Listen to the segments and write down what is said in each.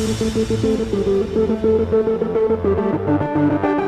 Thank you.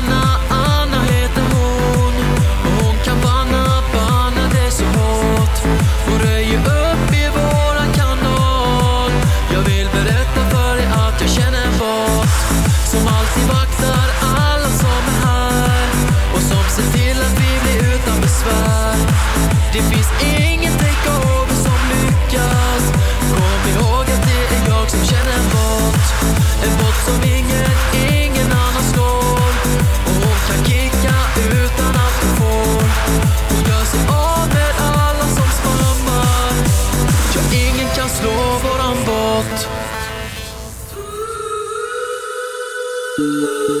Música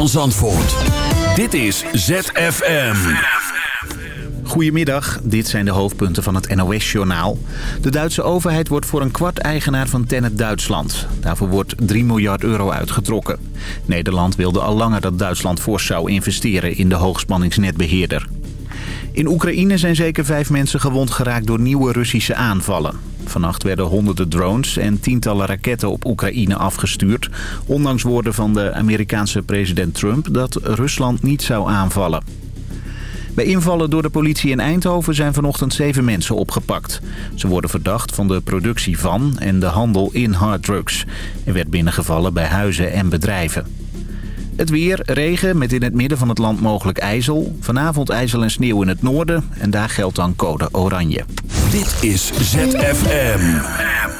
van Zandvoort. Dit is ZFM. Goedemiddag, dit zijn de hoofdpunten van het NOS-journaal. De Duitse overheid wordt voor een kwart eigenaar van Tennet Duitsland. Daarvoor wordt 3 miljard euro uitgetrokken. Nederland wilde al langer dat Duitsland fors zou investeren in de hoogspanningsnetbeheerder. In Oekraïne zijn zeker vijf mensen gewond geraakt door nieuwe Russische aanvallen. Vannacht werden honderden drones en tientallen raketten op Oekraïne afgestuurd. Ondanks woorden van de Amerikaanse president Trump dat Rusland niet zou aanvallen. Bij invallen door de politie in Eindhoven zijn vanochtend zeven mensen opgepakt. Ze worden verdacht van de productie van en de handel in harddrugs. Er werd binnengevallen bij huizen en bedrijven. Het weer, regen, met in het midden van het land mogelijk ijzel. Vanavond ijzel en sneeuw in het noorden. En daar geldt dan code oranje. Dit is ZFM.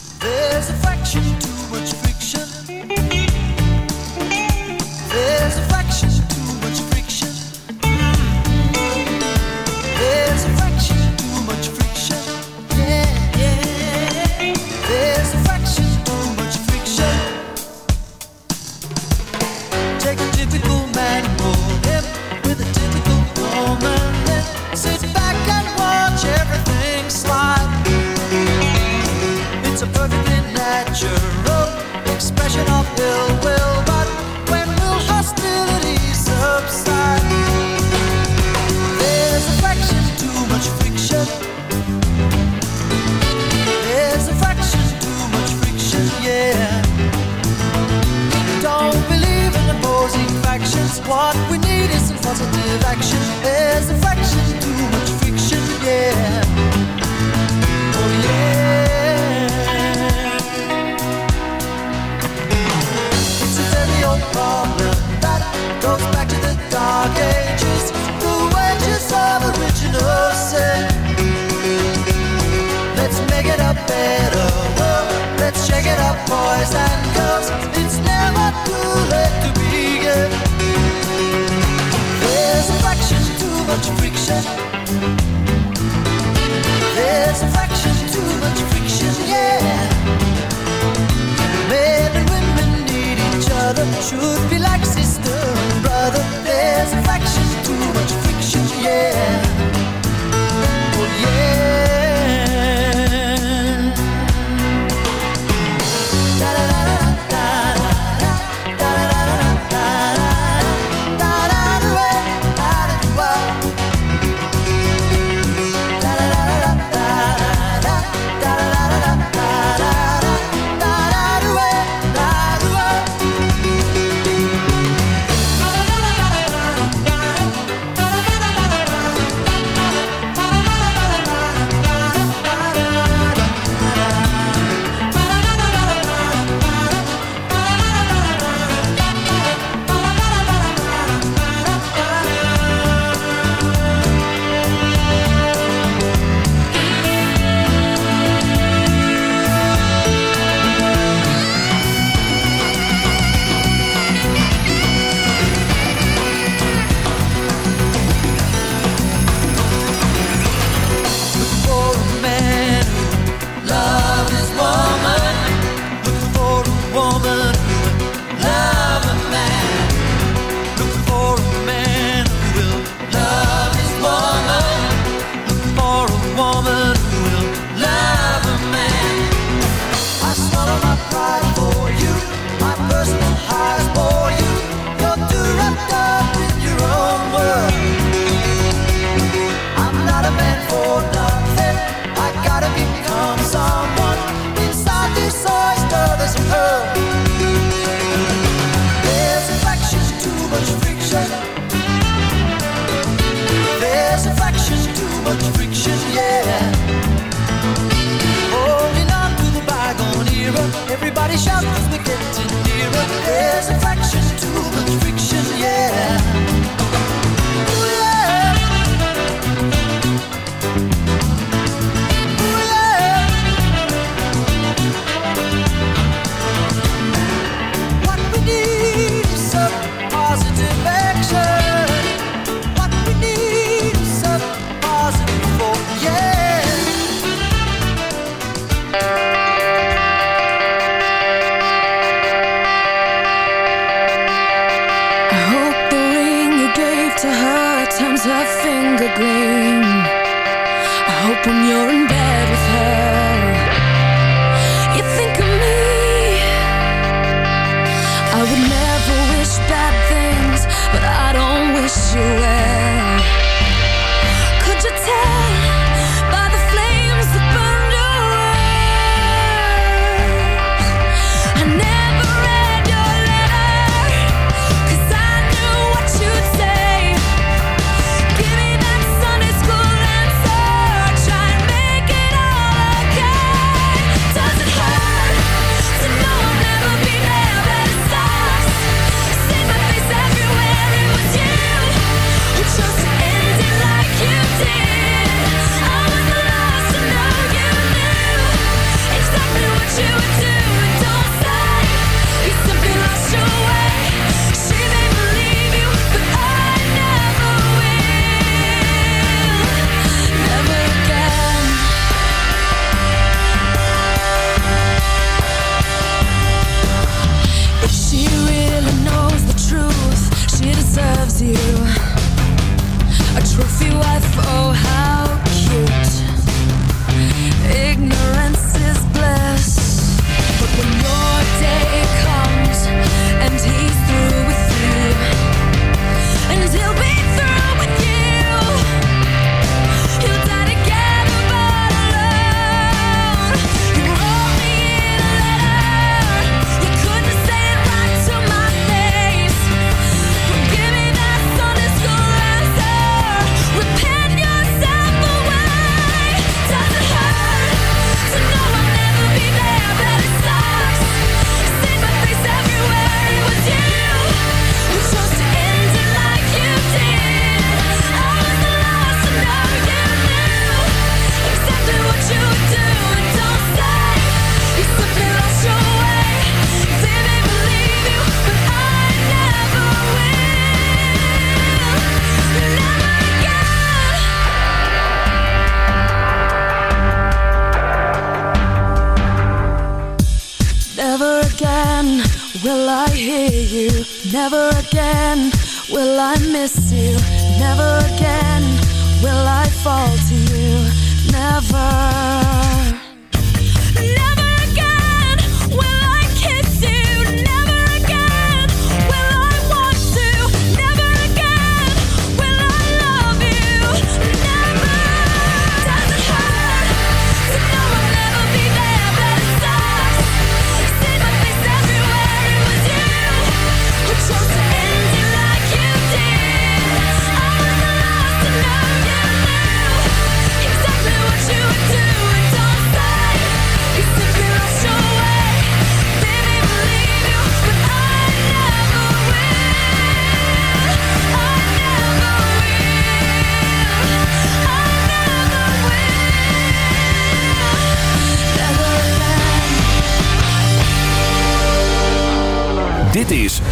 Will I miss you.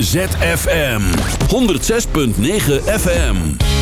ZFM 106.9 FM.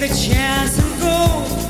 the chance and go.